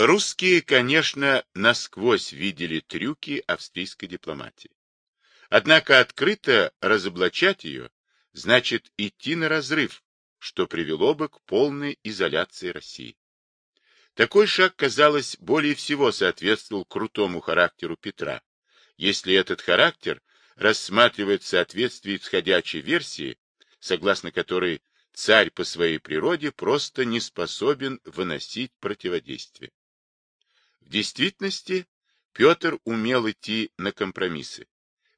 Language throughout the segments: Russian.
Русские, конечно, насквозь видели трюки австрийской дипломатии. Однако открыто разоблачать ее значит идти на разрыв, что привело бы к полной изоляции России. Такой шаг, казалось, более всего соответствовал крутому характеру Петра, если этот характер рассматривает в соответствии с ходячей версией, согласно которой царь по своей природе просто не способен выносить противодействие. В действительности Петр умел идти на компромиссы,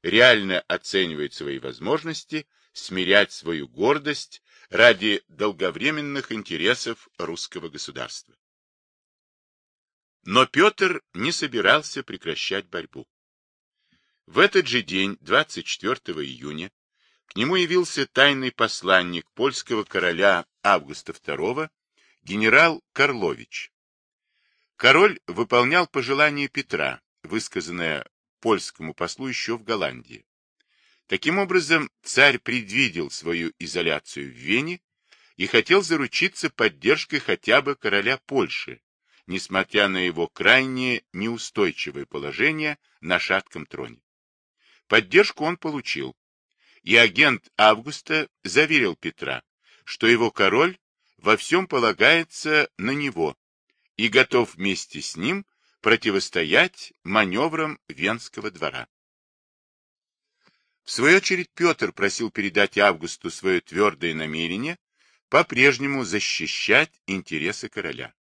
реально оценивать свои возможности, смирять свою гордость ради долговременных интересов русского государства. Но Петр не собирался прекращать борьбу. В этот же день, 24 июня, к нему явился тайный посланник польского короля Августа II, генерал Карлович. Король выполнял пожелание Петра, высказанное польскому послу еще в Голландии. Таким образом, царь предвидел свою изоляцию в Вене и хотел заручиться поддержкой хотя бы короля Польши, несмотря на его крайне неустойчивое положение на шатком троне. Поддержку он получил, и агент Августа заверил Петра, что его король во всем полагается на него и готов вместе с ним противостоять маневрам Венского двора. В свою очередь Петр просил передать Августу свое твердое намерение по-прежнему защищать интересы короля.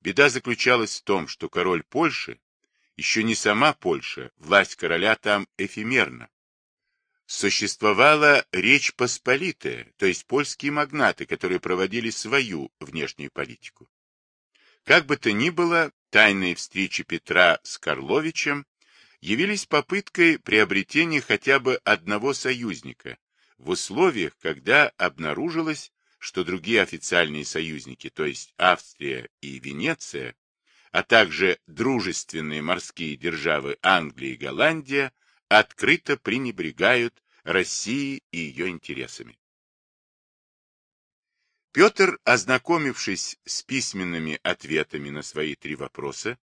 Беда заключалась в том, что король Польши, еще не сама Польша, власть короля там эфемерна. Существовала Речь Посполитая, то есть польские магнаты, которые проводили свою внешнюю политику. Как бы то ни было, тайные встречи Петра с Карловичем явились попыткой приобретения хотя бы одного союзника в условиях, когда обнаружилось, что другие официальные союзники, то есть Австрия и Венеция, а также дружественные морские державы Англия и Голландия, открыто пренебрегают Россией и ее интересами. Петр, ознакомившись с письменными ответами на свои три вопроса,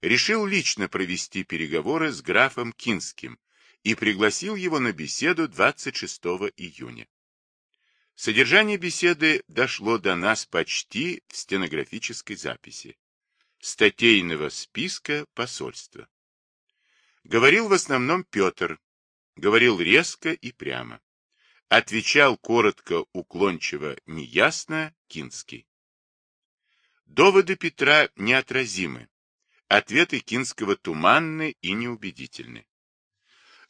решил лично провести переговоры с графом Кинским и пригласил его на беседу 26 июня. Содержание беседы дошло до нас почти в стенографической записи. Статейного списка посольства. Говорил в основном Петр, говорил резко и прямо. Отвечал коротко, уклончиво, неясно Кинский. Доводы Петра неотразимы. Ответы Кинского туманны и неубедительны.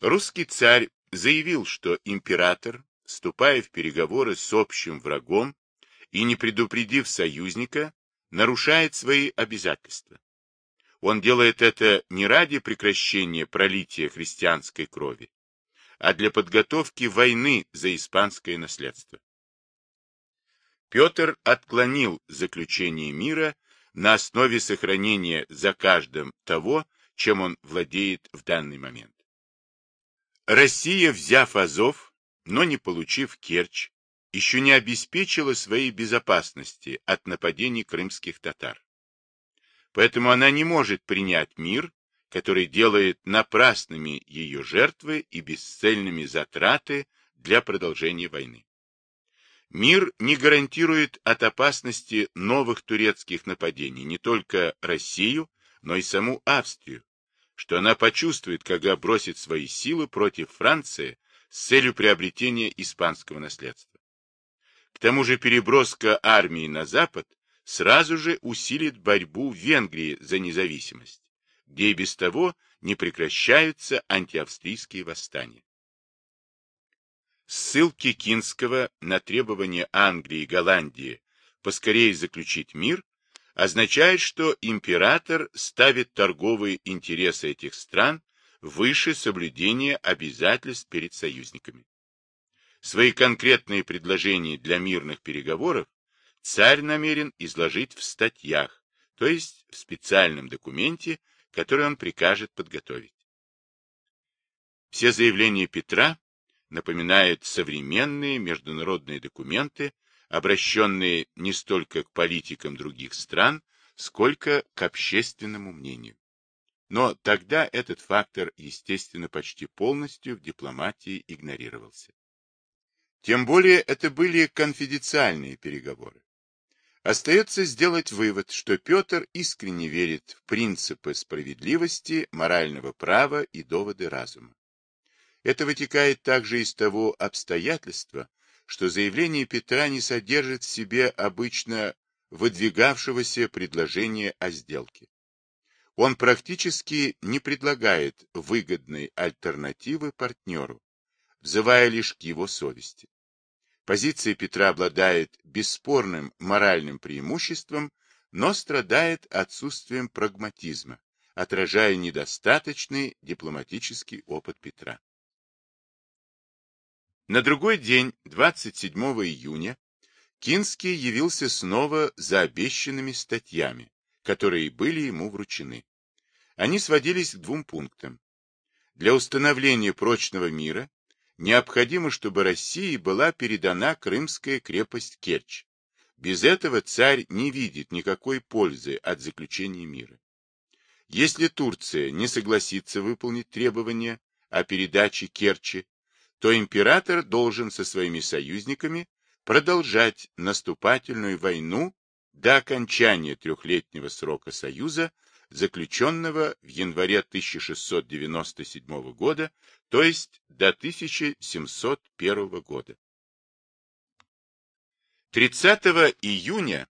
Русский царь заявил, что император, вступая в переговоры с общим врагом и не предупредив союзника, нарушает свои обязательства. Он делает это не ради прекращения пролития христианской крови, а для подготовки войны за испанское наследство. Петр отклонил заключение мира на основе сохранения за каждым того, чем он владеет в данный момент. Россия, взяв Азов, но не получив Керчь, еще не обеспечила своей безопасности от нападений крымских татар. Поэтому она не может принять мир, который делает напрасными ее жертвы и бесцельными затраты для продолжения войны. Мир не гарантирует от опасности новых турецких нападений не только Россию, но и саму Австрию, что она почувствует, когда бросит свои силы против Франции с целью приобретения испанского наследства. К тому же переброска армии на запад сразу же усилит борьбу в Венгрии за независимость, где и без того не прекращаются антиавстрийские восстания. Ссылки Кинского на требование Англии и Голландии поскорее заключить мир означает, что император ставит торговые интересы этих стран выше соблюдения обязательств перед союзниками. Свои конкретные предложения для мирных переговоров царь намерен изложить в статьях, то есть в специальном документе, который он прикажет подготовить. Все заявления Петра напоминают современные международные документы, обращенные не столько к политикам других стран, сколько к общественному мнению. Но тогда этот фактор, естественно, почти полностью в дипломатии игнорировался. Тем более это были конфиденциальные переговоры. Остается сделать вывод, что Петр искренне верит в принципы справедливости, морального права и доводы разума. Это вытекает также из того обстоятельства, что заявление Петра не содержит в себе обычно выдвигавшегося предложения о сделке. Он практически не предлагает выгодной альтернативы партнеру, взывая лишь к его совести. Позиция Петра обладает бесспорным моральным преимуществом, но страдает отсутствием прагматизма, отражая недостаточный дипломатический опыт Петра. На другой день, 27 июня, Кинский явился снова за обещанными статьями, которые были ему вручены. Они сводились к двум пунктам. Для установления прочного мира необходимо, чтобы России была передана крымская крепость Керчь. Без этого царь не видит никакой пользы от заключения мира. Если Турция не согласится выполнить требования о передаче Керчи, то император должен со своими союзниками продолжать наступательную войну до окончания трехлетнего срока Союза, заключенного в январе 1697 года, то есть до 1701 года. 30 июня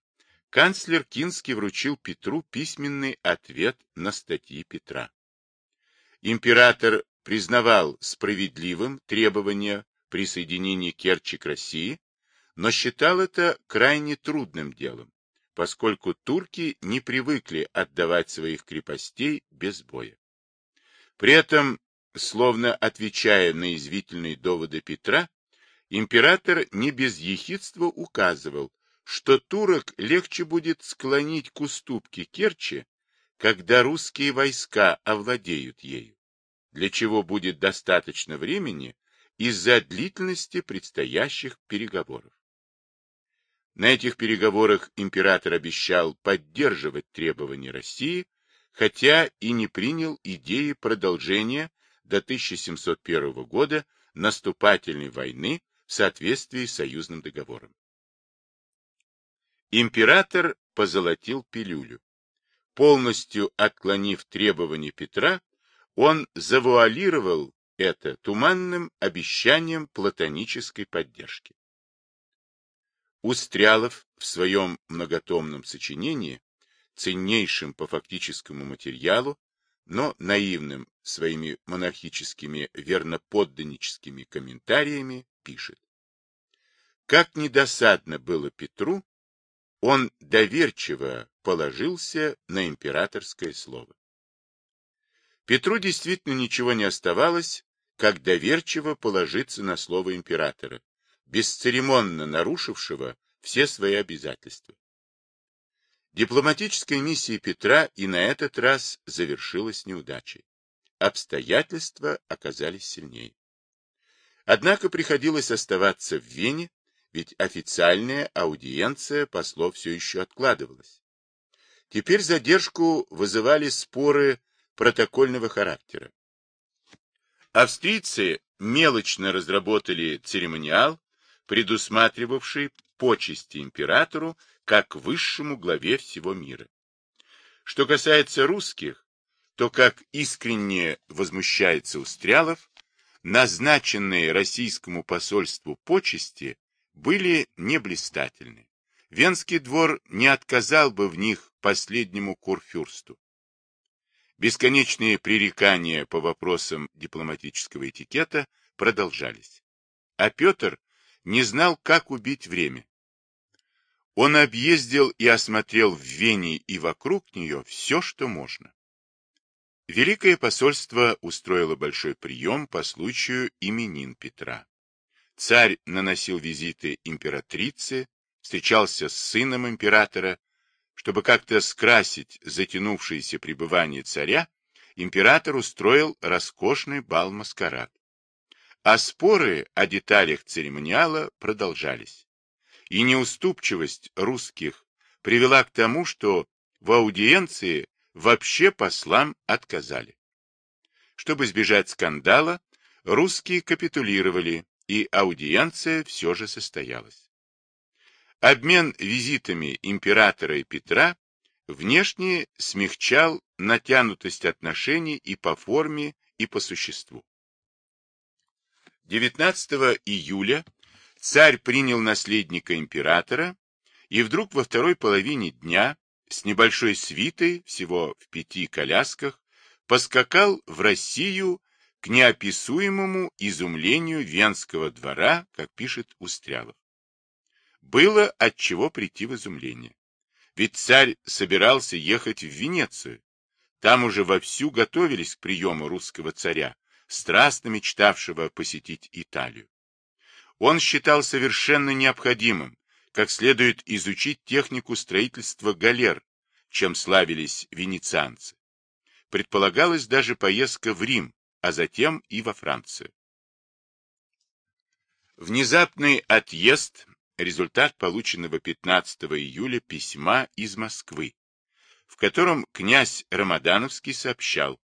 канцлер Кинский вручил Петру письменный ответ на статьи Петра. Император признавал справедливым требование присоединения Керчи к России, но считал это крайне трудным делом, поскольку турки не привыкли отдавать своих крепостей без боя. При этом, словно отвечая на извительные доводы Петра, император не без ехидства указывал, что турок легче будет склонить к уступке Керчи, когда русские войска овладеют ею, для чего будет достаточно времени из-за длительности предстоящих переговоров. На этих переговорах император обещал поддерживать требования России, хотя и не принял идеи продолжения до 1701 года наступательной войны в соответствии с союзным договором. Император позолотил пилюлю. Полностью отклонив требования Петра, он завуалировал это туманным обещанием платонической поддержки. Устрялов в своем многотомном сочинении, ценнейшим по фактическому материалу, но наивным своими монархическими верноподданническими комментариями, пишет. Как недосадно было Петру, он доверчиво положился на императорское слово. Петру действительно ничего не оставалось, как доверчиво положиться на слово императора, бесцеремонно нарушившего все свои обязательства. Дипломатическая миссия Петра и на этот раз завершилась неудачей. Обстоятельства оказались сильнее. Однако приходилось оставаться в Вене, ведь официальная аудиенция послов все еще откладывалась. Теперь задержку вызывали споры протокольного характера. Австрийцы мелочно разработали церемониал, предусматривавший почести императору как высшему главе всего мира. Что касается русских, то, как искренне возмущается Устрялов, назначенные российскому посольству почести были не блистательны. Венский двор не отказал бы в них последнему курфюрсту. Бесконечные пререкания по вопросам дипломатического этикета продолжались. А Петр не знал, как убить время. Он объездил и осмотрел в Вене и вокруг нее все, что можно. Великое посольство устроило большой прием по случаю именин Петра. Царь наносил визиты императрице, встречался с сыном императора. Чтобы как-то скрасить затянувшееся пребывание царя, император устроил роскошный бал-маскарад. А споры о деталях церемониала продолжались. И неуступчивость русских привела к тому, что в аудиенции вообще послам отказали. Чтобы избежать скандала, русские капитулировали, и аудиенция все же состоялась. Обмен визитами императора и Петра внешне смягчал натянутость отношений и по форме, и по существу. 19 июля царь принял наследника императора и вдруг во второй половине дня с небольшой свитой, всего в пяти колясках, поскакал в Россию к неописуемому изумлению Венского двора, как пишет Устрялов. Было от чего прийти в изумление. Ведь царь собирался ехать в Венецию. Там уже вовсю готовились к приему русского царя, страстно мечтавшего посетить Италию. Он считал совершенно необходимым как следует изучить технику строительства галер, чем славились венецианцы. Предполагалась даже поездка в Рим, а затем и во Францию. Внезапный отъезд – результат полученного 15 июля письма из Москвы, в котором князь Рамадановский сообщал,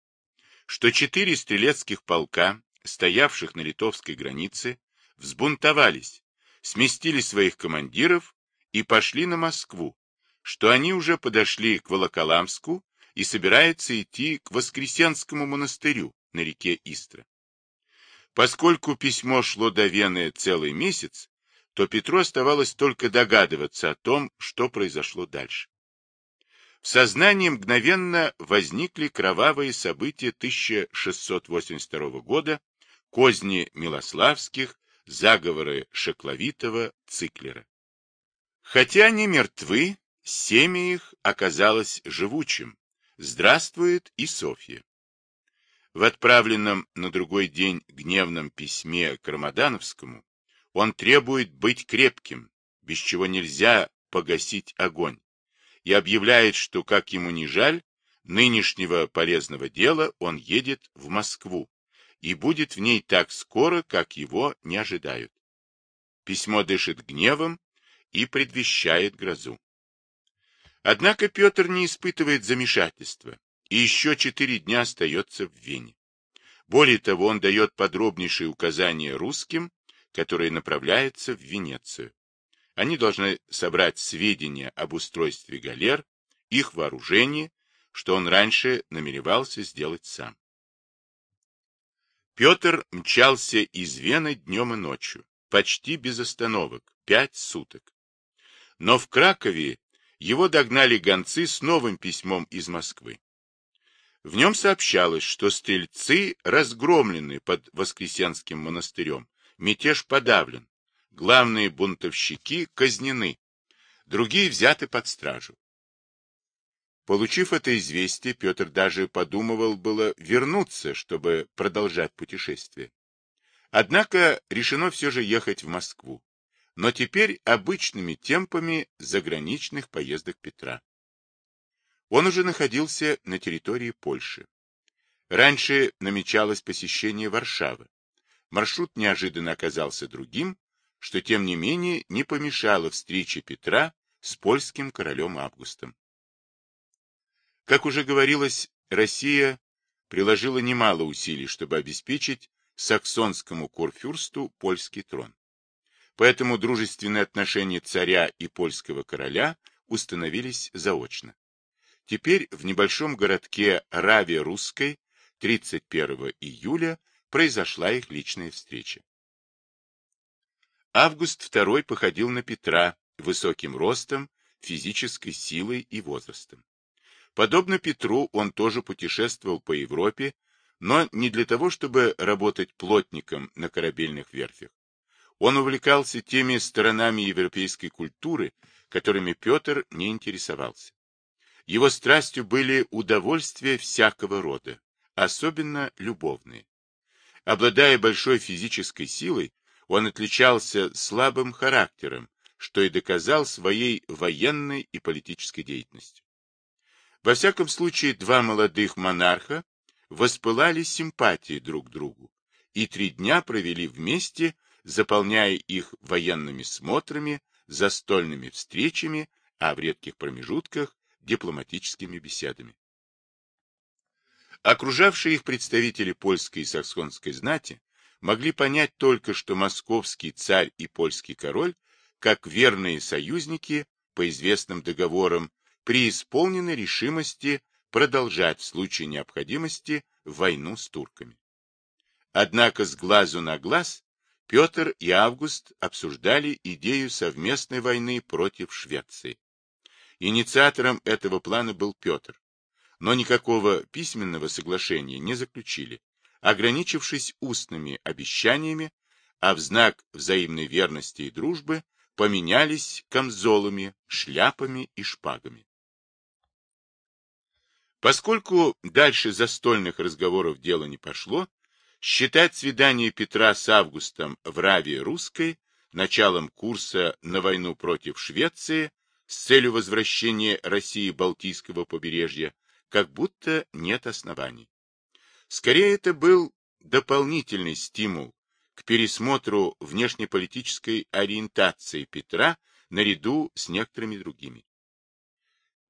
что четыре стрелецких полка, стоявших на литовской границе, взбунтовались, сместили своих командиров и пошли на Москву, что они уже подошли к Волоколамску и собираются идти к Воскресенскому монастырю на реке Истра. Поскольку письмо шло до Вены целый месяц, то Петру оставалось только догадываться о том, что произошло дальше. В сознании мгновенно возникли кровавые события 1682 года, козни Милославских, заговоры Шекловитова, Циклера. Хотя они мертвы, семя их оказалось живучим. Здравствует и Софья. В отправленном на другой день гневном письме к Рамадановскому он требует быть крепким, без чего нельзя погасить огонь, и объявляет, что, как ему не жаль, нынешнего полезного дела он едет в Москву и будет в ней так скоро, как его не ожидают. Письмо дышит гневом и предвещает грозу. Однако Петр не испытывает замешательства и еще четыре дня остается в Вене. Более того, он дает подробнейшие указания русским, которые направляются в Венецию. Они должны собрать сведения об устройстве галер, их вооружении, что он раньше намеревался сделать сам. Петр мчался из Вены днем и ночью, почти без остановок, пять суток. Но в Кракове его догнали гонцы с новым письмом из Москвы. В нем сообщалось, что стрельцы разгромлены под Воскресенским монастырем, мятеж подавлен, главные бунтовщики казнены, другие взяты под стражу. Получив это известие, Петр даже подумывал было вернуться, чтобы продолжать путешествие. Однако решено все же ехать в Москву, но теперь обычными темпами заграничных поездок Петра. Он уже находился на территории Польши. Раньше намечалось посещение Варшавы. Маршрут неожиданно оказался другим, что тем не менее не помешало встрече Петра с польским королем Августом. Как уже говорилось, Россия приложила немало усилий, чтобы обеспечить саксонскому курфюрсту польский трон. Поэтому дружественные отношения царя и польского короля установились заочно. Теперь в небольшом городке Раве-Русской 31 июля произошла их личная встреча. Август II походил на Петра высоким ростом, физической силой и возрастом. Подобно Петру, он тоже путешествовал по Европе, но не для того, чтобы работать плотником на корабельных верфях. Он увлекался теми сторонами европейской культуры, которыми Петр не интересовался. Его страстью были удовольствия всякого рода, особенно любовные. Обладая большой физической силой, он отличался слабым характером, что и доказал своей военной и политической деятельностью. Во всяком случае, два молодых монарха воспылали симпатией друг к другу и три дня провели вместе, заполняя их военными смотрами, застольными встречами, а в редких промежутках дипломатическими беседами. Окружавшие их представители польской и саксонской знати могли понять только, что московский царь и польский король, как верные союзники по известным договорам, преисполнены решимости продолжать в случае необходимости войну с турками. Однако с глазу на глаз Петр и Август обсуждали идею совместной войны против Швеции. Инициатором этого плана был Петр, но никакого письменного соглашения не заключили, ограничившись устными обещаниями, а в знак взаимной верности и дружбы поменялись камзолами, шляпами и шпагами. Поскольку дальше застольных разговоров дело не пошло, считать свидание Петра с Августом в Раве Русской началом курса на войну против Швеции с целью возвращения России Балтийского побережья как будто нет оснований. Скорее, это был дополнительный стимул к пересмотру внешнеполитической ориентации Петра наряду с некоторыми другими.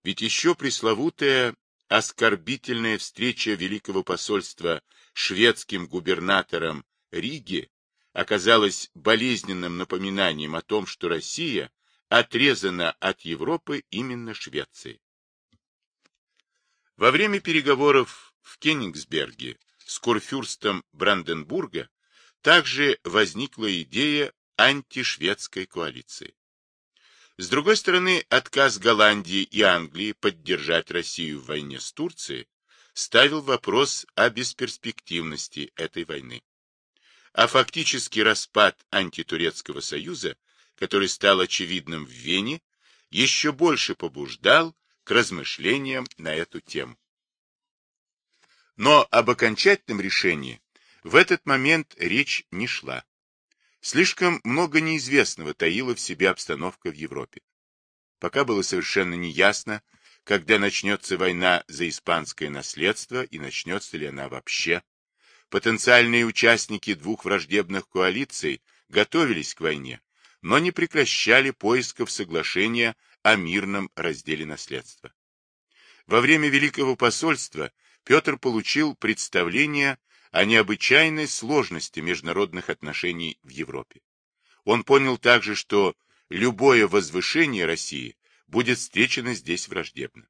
Ведь еще пресловутая оскорбительная встреча Великого посольства шведским губернатором Риги оказалась болезненным напоминанием о том, что Россия отрезана от Европы именно Швецией. Во время переговоров в Кенигсберге с курфюрстом Бранденбурга также возникла идея антишведской коалиции. С другой стороны, отказ Голландии и Англии поддержать Россию в войне с Турцией ставил вопрос о бесперспективности этой войны. А фактический распад антитурецкого союза, который стал очевидным в Вене, еще больше побуждал к размышлениям на эту тему. Но об окончательном решении в этот момент речь не шла. Слишком много неизвестного таила в себе обстановка в Европе. Пока было совершенно неясно, когда начнется война за испанское наследство и начнется ли она вообще. Потенциальные участники двух враждебных коалиций готовились к войне, но не прекращали поисков соглашения о мирном разделе наследства. Во время Великого посольства Петр получил представление о необычайной сложности международных отношений в Европе. Он понял также, что любое возвышение России будет встречено здесь враждебно.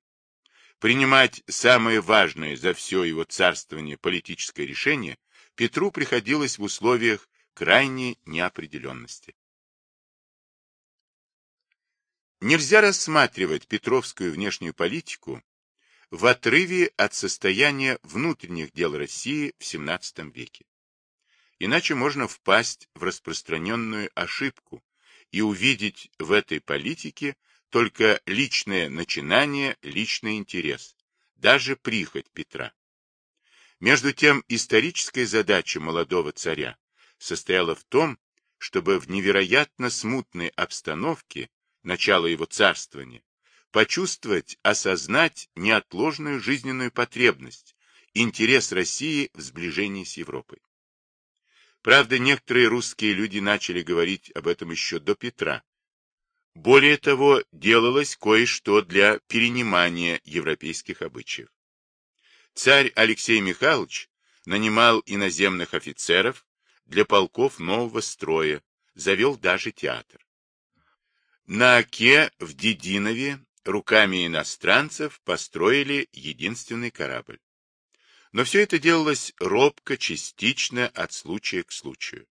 Принимать самое важное за все его царствование политическое решение Петру приходилось в условиях крайней неопределенности. Нельзя рассматривать петровскую внешнюю политику в отрыве от состояния внутренних дел России в XVII веке. Иначе можно впасть в распространенную ошибку и увидеть в этой политике только личное начинание, личный интерес, даже прихоть Петра. Между тем, историческая задача молодого царя состояла в том, чтобы в невероятно смутной обстановке начала его царствования, почувствовать, осознать неотложную жизненную потребность, интерес России в сближении с Европой. Правда, некоторые русские люди начали говорить об этом еще до Петра. Более того, делалось кое-что для перенимания европейских обычаев. Царь Алексей Михайлович нанимал иноземных офицеров для полков нового строя, завел даже театр. На Оке в Дединове руками иностранцев построили единственный корабль. Но все это делалось робко, частично, от случая к случаю.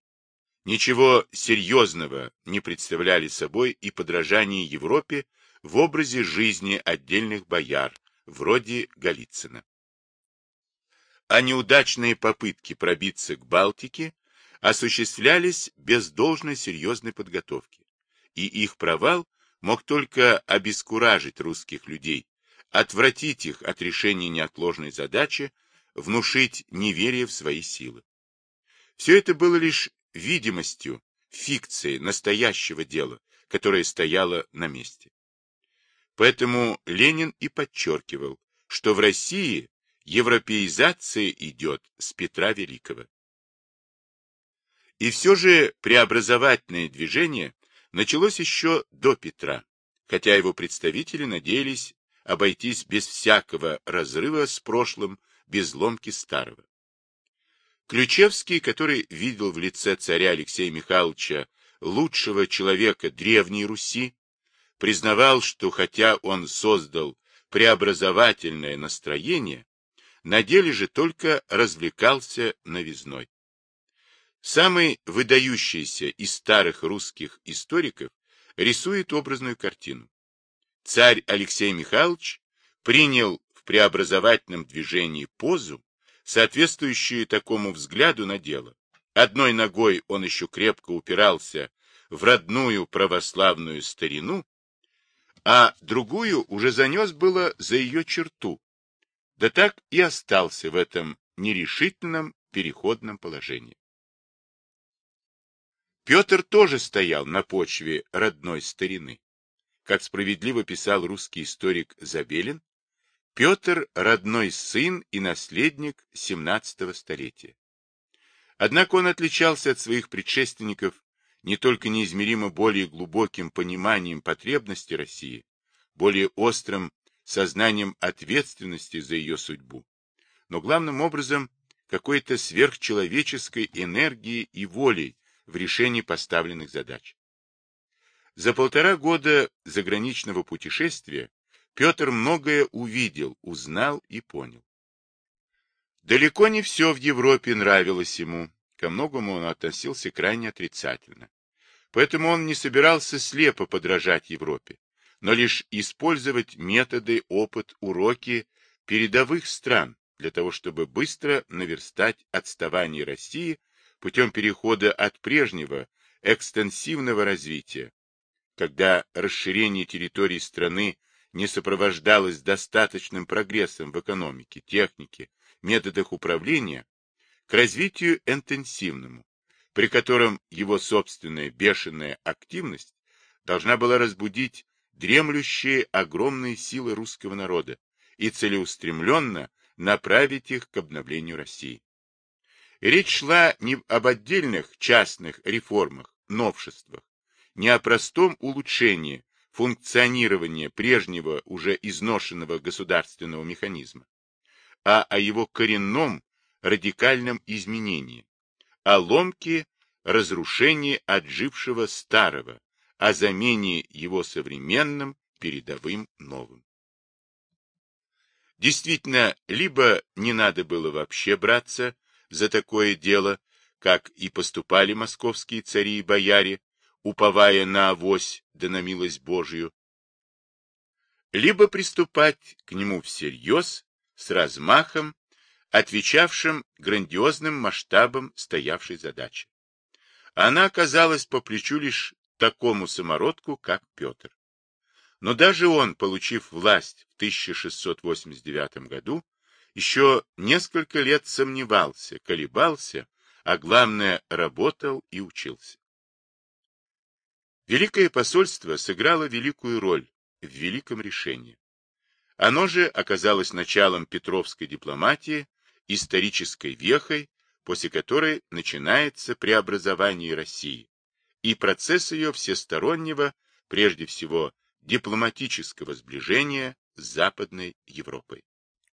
Ничего серьезного не представляли собой и подражание Европе в образе жизни отдельных бояр, вроде Голицына. А неудачные попытки пробиться к Балтике осуществлялись без должной серьезной подготовки и их провал мог только обескуражить русских людей, отвратить их от решения неотложной задачи, внушить неверие в свои силы. Все это было лишь видимостью, фикцией настоящего дела, которое стояло на месте. Поэтому Ленин и подчеркивал, что в России европеизация идет с Петра Великого. И все же преобразовательное движение началось еще до Петра, хотя его представители надеялись обойтись без всякого разрыва с прошлым, без ломки старого. Ключевский, который видел в лице царя Алексея Михайловича лучшего человека Древней Руси, признавал, что хотя он создал преобразовательное настроение, на деле же только развлекался новизной. Самый выдающийся из старых русских историков рисует образную картину. Царь Алексей Михайлович принял в преобразовательном движении позу, соответствующую такому взгляду на дело. Одной ногой он еще крепко упирался в родную православную старину, а другую уже занес было за ее черту, да так и остался в этом нерешительном переходном положении. Петр тоже стоял на почве родной старины. Как справедливо писал русский историк Забелин, Петр – родной сын и наследник 17 столетия. Однако он отличался от своих предшественников не только неизмеримо более глубоким пониманием потребностей России, более острым сознанием ответственности за ее судьбу, но главным образом какой-то сверхчеловеческой энергией и волей в решении поставленных задач. За полтора года заграничного путешествия Петр многое увидел, узнал и понял. Далеко не все в Европе нравилось ему, ко многому он относился крайне отрицательно. Поэтому он не собирался слепо подражать Европе, но лишь использовать методы, опыт, уроки передовых стран для того, чтобы быстро наверстать отставание России путем перехода от прежнего экстенсивного развития, когда расширение территории страны не сопровождалось достаточным прогрессом в экономике, технике, методах управления, к развитию интенсивному, при котором его собственная бешеная активность должна была разбудить дремлющие огромные силы русского народа и целеустремленно направить их к обновлению России. Речь шла не об отдельных частных реформах, новшествах, не о простом улучшении функционирования прежнего уже изношенного государственного механизма, а о его коренном радикальном изменении, о ломке разрушении отжившего старого, о замене его современным, передовым, новым. Действительно, либо не надо было вообще браться за такое дело, как и поступали московские цари и бояре, уповая на авось да на милость Божию, либо приступать к нему всерьез, с размахом, отвечавшим грандиозным масштабам стоявшей задачи. Она оказалась по плечу лишь такому самородку, как Петр. Но даже он, получив власть в 1689 году, еще несколько лет сомневался, колебался, а главное, работал и учился. Великое посольство сыграло великую роль в великом решении. Оно же оказалось началом петровской дипломатии, исторической вехой, после которой начинается преобразование России, и процесс ее всестороннего, прежде всего дипломатического сближения с Западной Европой.